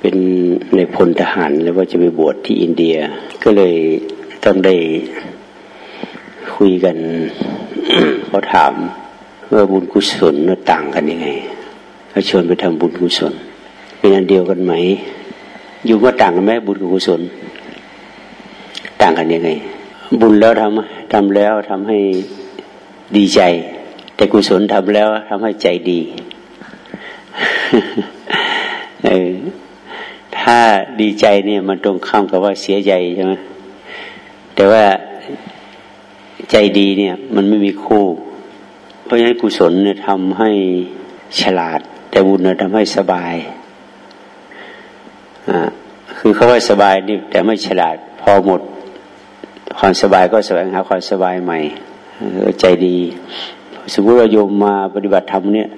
เป็นในพลทหารแล้วว่าจะไปบวชที่อินเดีย ก็เลยต้องได้คุยกันเขาถามว่าบุญกุศลต่างกันยังไงเขาชวนไปทำบุญกุศล เป็นอันเดียวกันไหม อยู่ก็ต่างกันไหมบุญกุศล ต่างกันยังไง บุญแล้วทำทำแล้วทำให้ดีใจ แต่กุศลทำแล้วทำให้ใจดี เออ ถ้าดีใจเนี่ยมันตรงข้ามกับว่าเสียใจใช่ไหมแต่ว่าใจดีเนี่ยมันไม่มีคู่ เพราะฉะนั้นกุศลเนี่ยทำให้ฉลาด แต่บุญเนี่ยทำให้สบายอ่าคือเขาว่าสบายนี่แต่ไม่ฉลาดพอหมดความสบายก็แสวงหาความสบายใหม่ใจดีสมมติเราโยมมาปฏิบัติธรรมเนี่ย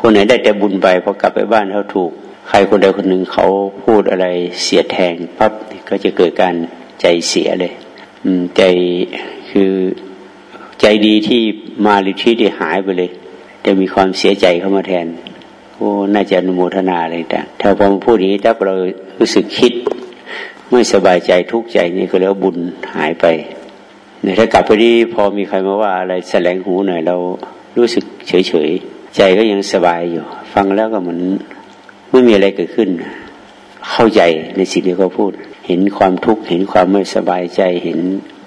คนไหนได้แต่บุญไปพอกลับไปบ้านเขาถูก ใครคนใดคนหนึ่งเขาพูดอะไรเสียแทงปั๊บก็จะเกิดการใจเสียเลย อืมใจคือใจดีที่มาหรือที่ที่หายไปเลย จะมีความเสียใจเข้ามาแทนโอ้น่าจะอนุโมทนาเลยแต่ถ้าพอมาพูดอย่างนี้ถ้าเรารู้สึกคิดไม่สบายใจทุกข์ใจนี่ก็แล้วบุญหายไปเนี่ยถ้ากลับไปที่พอมีใครมาว่าอะไรแสลงหูหน่อยเรารู้สึกเฉยเฉยใจก็ยังสบายอยู่ ฟังแล้วก็เหมือน ไม่มีอะไรเกิดขึ้น เข้าใจในสิ่งที่เขาพูด เห็นความทุกข์เห็นความไม่สบายใจเห็น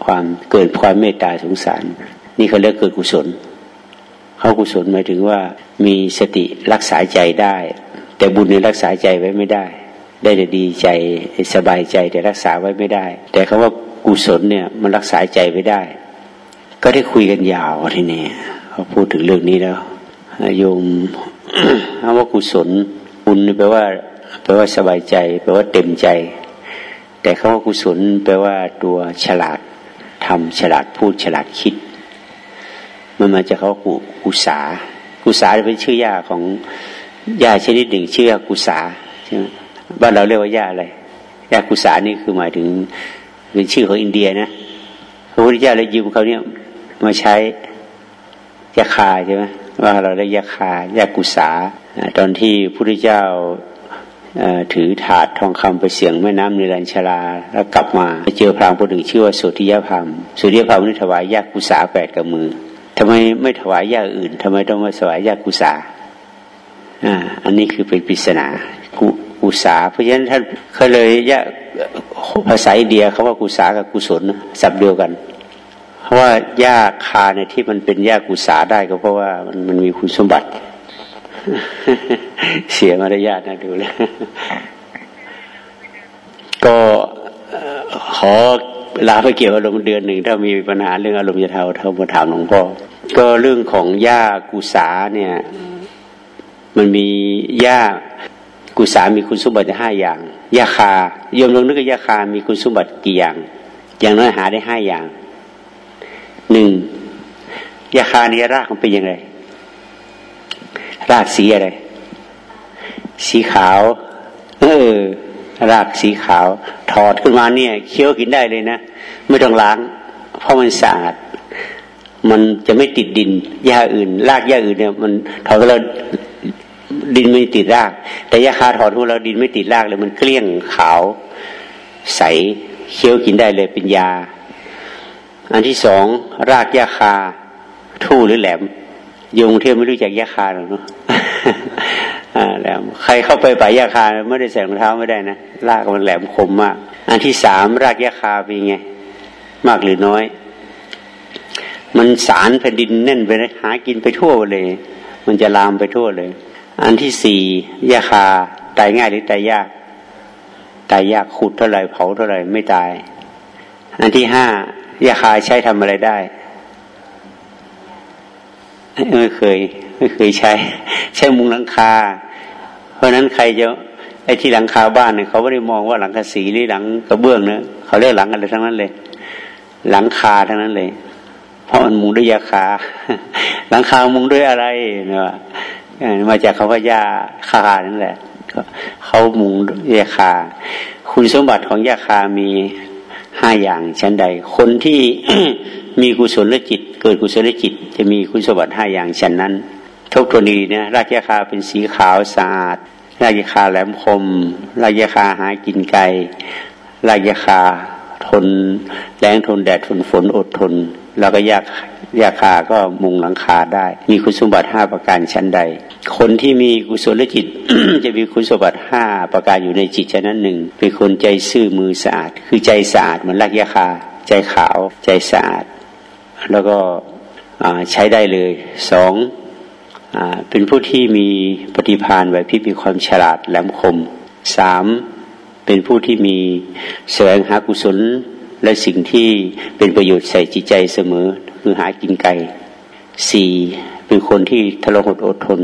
ความเกิดความเมตตาสงสาร นี่เขาเรียกเกิดกุศล เขากุศลหมายถึงว่ามีสติรักษาใจได้ แต่บุญในรักษาใจไว้ไม่ได้ ได้แต่ดีใจสบายใจแต่รักษาไว้ไม่ได้ แต่คาว่ากุศลเนี่ยมันรักษาใจไว้ได้ ก็ได้คุยกันยาวทีนี้เขาพูดถึงเรื่องนี้แล้วโยมคำว่ากุศล บุญแปลว่าแปลว่าสบายใจ แปลว่าเต็มใจ แต่คำว่ากุศลแปลว่าตัวฉลาดทำฉลาดพูดฉลาดคิด มันมาจากเขากุกุสากุสาเป็นชื่อยาของยาชนิดหนึ่งชื่อยากุสาใช่ไหมบ้านเราเรียกว่ายาอะไรยากุสานี่คือหมายถึงเป็นชื่อของอินเดียนะพระพุทธเจ้าเลยยืมเขาเนี่ยมาใช้ยาคาใช่ไหมว่าเราได้ยาคายากุสา ตอนที่พระพุทธเจ้าถือถาดทองคำไปเสียงแม่น้ำในรัญชลาแล้วกลับมาเจอพรางคนหนึ่งชื่อว่าสุธิยพรามสุธิยพรามนี่ถวายยากุสาแปดกับมือทำไมไม่ถวายยาอื่นทำไมต้องมาถวายยากุสาอ่าอันนี้คือเป็นปริศนากุกุสาเพราะฉะนั้นท่านเขาเลยยะภาษาอินเดียเขาว่ากุสากับกุศลสับเดียวกัน เพราะว่าหญ้าคาในที่มันเป็นหญ้ากุสาได้ก็เพราะว่ามันมันมีคุณสมบัติ เสียมารยาทนะดูเลย ก็ขอลาไปเกี่ยวอารมณ์เดือนหนึ่งถ้ามีปัญหาเรื่องอารมณ์จะเทาเท่ามาถามหลวงพ่อก็เรื่องของหญ้ากุสาเนี่ย มันมีหญ้ากุสามีคุณสมบัติห้าอย่างยาคายมลงนึกยาคา มีคุณสมบัติกี่อย่าง อย่างน้อยหาได้ห้าอย่างหนึ่งยาคานี่รากมันเป็นยังไง รากสีอะไร สีขาว เออ รากสีขาว ถอดขึ้นมาเนี่ยเคี้ยวกินได้เลยนะ ไม่ต้องล้าง เพราะมันสะอาด มันจะไม่ติดดินหญ้าอื่น รากหญ้าอื่นเนี่ย มันถอดแล้วดินไม่ติดราก แต่ยาคาถอนของเราดินไม่ติดรากเลย มันเกลี้ยงขาว ใสเคี้ยวกินได้เลยเป็นยา อันที่สองรากยาคา ทู่หรือแหลม ยุงเที่ยวไม่รู้จักยาคาหรอกเนาะแหลมใครเข้าไปป่ายาคาไม่ได้ใส่รองเท้าไม่ได้นะรากมันแหลมคมมาก อันที่สามรากยาคาเป็นไง มากหรือน้อย มันสารแผ่นดินแน่นไปเลยหากินไปทั่วเลย มันจะลามไปทั่วเลย อันที่สี่ยาคาตายง่ายหรือตายยากตายยากขุดเท่าไหร่เผาเท่าไหร่ไม่ตาย อันที่ห้ายาคาใช้ทำอะไรได้ ไม่เคย ไม่เคยใช้ ใช้มุงหลังคา เพราะนั้นใครจะไอ้ที่หลังคาบ้านเนี่ยเขาไม่ได้มองว่าหลังกระสีหรือหลังกระเบื้องเนะเขาเรียกหลังอะไรทั้งนั้นเลย หลังคาทั้งนั้นเลย เพราะมันมุงด้วยยาคา หลังคามุงด้วยอะไรเนี่ยมาจากคาว่าหญ้าคานั่นแหละเขามุงยาคา คุณสมบัติของยาคามี ห้าอย่างชั้นใด คนที่มีกุศลจิต เกิดกุศลจิต จะมีคุณสมบัติห้าอย่างชั้นนั้นทบทวนดีนะรากยาคาเป็นสีขาวสะอาดรากยาคาแหลมคมรากยาคาหากินไกลรากยาคาทนแรงทนแดดทนฝนอดทน แล้วก็ยาก ยาคาก็มุงหลังคาได้ มีคุณสมบัติห้าประการชั้นใด คนที่มีกุศลจิต จะมีคุณสมบัติห้าประการอยู่ในจิตฉะนั้นหนึ่งเป็นคนใจซื่อมือสะอาด คือใจสะอาดเหมือนลักยาคา ใจขาว ใจสะอาด แล้วก็ใช้ได้เลยสองเป็นผู้ที่มีปฏิภาณไหวพริบมีความฉลาดแหลมคมสามเป็นผู้ที่มีแสวงหากุศลและสิ่งที่เป็นประโยชน์ใส่จิตใจเสมอ คือหากินไก่สี่เป็นคนที่ทรหดอดทน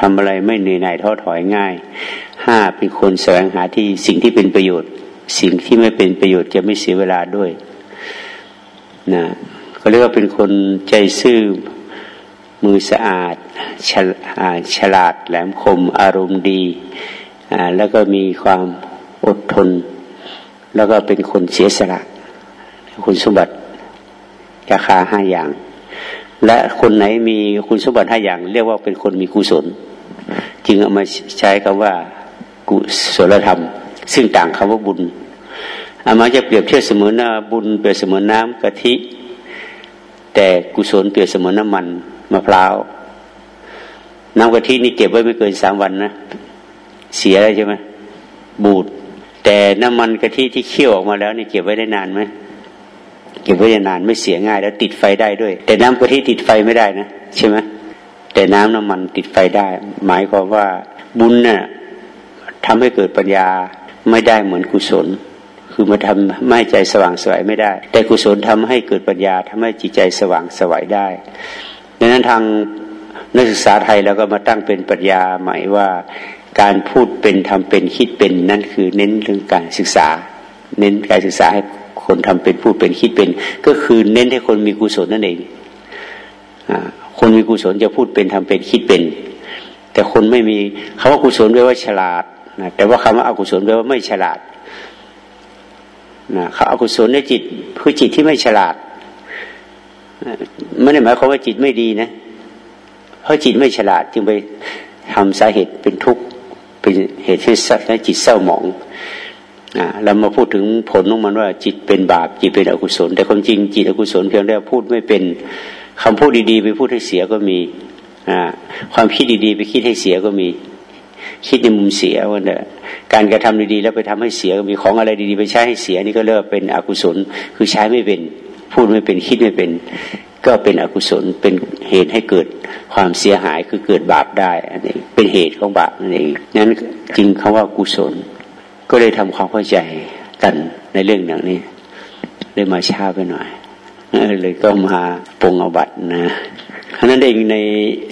ทำอะไรไม่เหนื่อยหน่ายท้อถอยง่ายห้าเป็นคนแสวงหาที่สิ่งที่เป็นประโยชน์ สิ่งที่ไม่เป็นประโยชน์จะไม่เสียเวลาด้วยนะเขาเรียกว่าเป็นคนใจซื่อมือสะอาดฉฉลาดแหลมคม อารมณ์ดี แล้วก็มีความอดทน แล้วก็เป็นคนเสียสละ คุณสมบัติ ราคาห้าอย่าง และคนไหนมีคุณสมบัติห้าอย่าง เรียกว่าเป็นคนมีกุศล จึงเอามาใช้คำว่ากุศลธรรม ซึ่งต่างคำว่าบุญอามาจะเปรียบเทียบเสมือนบุญเปรียบเสมือนน้ำกะทิ แต่กุศลเปรียบเสมือนน้ำมันมะพร้าวน้ำกะทินี่เก็บไว้ไม่เกินสามวันนะ เสียใช่ไหมบูดแต่น้ำมันกะทิที่เคี่ยวออกมาแล้วนี่เก็บไว้ได้นานไหม เก็บไว้ได้นานไม่เสียง่าย แล้วติดไฟได้ด้วย แต่น้ำกะทิติดไฟไม่ได้นะใช่ไหมแต่น้ำน้ำมันติดไฟได้ หมายความว่าบุญเนี่ยทำให้เกิดปัญญาไม่ได้เหมือนกุศล คือมาทำไม่ใจสว่างสวยไม่ได้ แต่กุศลทำให้เกิดปัญญาทำให้จิตใจสว่างสวยได้ดังนั้นทางนักศึกษาไทยเราก็มาตั้งเป็นปัญญาหมายว่าการพูดเป็นทำเป็นคิดเป็นนั่นคือเน้นเรื่องการศึกษา เน้นการศึกษาให้ คนทำเป็นพูดเป็นคิดเป็น ก็คือเน้นให้คนมีกุศลนั่นเองคนมีกุศลจะพูดเป็นทำเป็นคิดเป็น แต่คนไม่มีคำว่ากุศลแปลว่าฉลาดนะแต่ว่าคำว่าอกุศลแปลว่าไม่ฉลาดนะเขาอกุศลในจิตคือจิตที่ไม่ฉลาดไม่ได้หมายความว่าจิตไม่ดีนะ เพราะจิตไม่ฉลาดจึงไปทำสาเหตุเป็นทุกข์เป็นเหตุให้สัตว์และจิตเศร้าหมอง อ่าเรามาพูดถึงผลของมันว่าจิตเป็นบาปจิตเป็นอกุศล แต่ความจริงจิตอกุศลเพียงแต่พูดไม่เป็นคำพูดดีๆ ไปพูดให้เสียก็มีอ่าความคิดดีๆ ไปคิดให้เสียก็มี คิดในมุมเสียว่าเนี่ยการกระทำดีๆ แล้วไปทำให้เสียมีของอะไรดีๆ ไปใช้ให้เสียนี่ก็เรียกเป็นอกุศลคือใช้ไม่เป็น พูดไม่เป็นคิดไม่เป็น ก็เป็นอกุศลเป็นเหตุให้เกิดความเสียหายคือเกิดบาปได้อันนี้เป็นเหตุของบาปนั่นเองนั้นจริงคำว่ากุศล ก็เลยทำความเข้าใจกันในเรื่องอย่างนี้เลยมาช้าไปหน่อยเลยก็มาปรงอบัตนะเพราะนั้นเองใน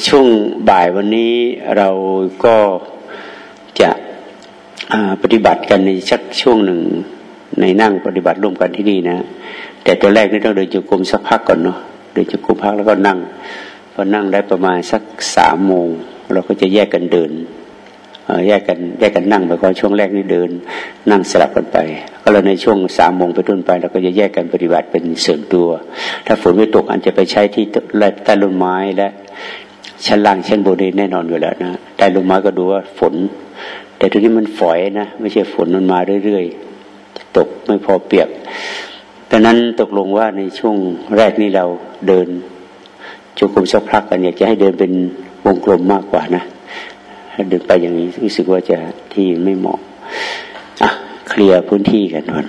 ช่วงบ่ายวันนี้เราก็จะปฏิบัติกันในชักช่วงหนึ่งในนั่งปฏิบัติร่วมกันที่นี่นะ แต่ตัวแรกนี่ต้องเดินจุกรมสักพักก่อนเนาะเดินจุกรมพักแล้วก็นั่งพอนั่งได้ประมาณสักสามโมง เราก็จะแยกกันเดิน แยกกันแยกกันนั่งไปก่อนช่วงแรกนี่เดิน นั่งสลับกันไป ก็เลยในช่วงสามโมงไปต้นไปเราก็จะแยกกันปฏิบัติเป็นเสริมตัว ถ้าฝนไม่ตกอันจะไปใช้ที่ใต้ต้นไม้และชั้นล่างชั้นบนีแน่นอนอยู่แล้วนะใต้ต้นไม้ก็ดูว่าฝน แต่ทีนี้มันฝอยนะ ไม่ใช่ฝนมันมาเรื่อยๆตกไม่พอเปียกดังนั้นตกลงว่าในช่วงแรกนี้เราเดินจุกรมสักพักกันอยากจะให้เดินเป็นวงกลมมากกว่านะ ดินไปอย่างนี้รู้สึกว่าจะที่ไม่เหมาะอะเคลียร์พื้นที่กันก่อน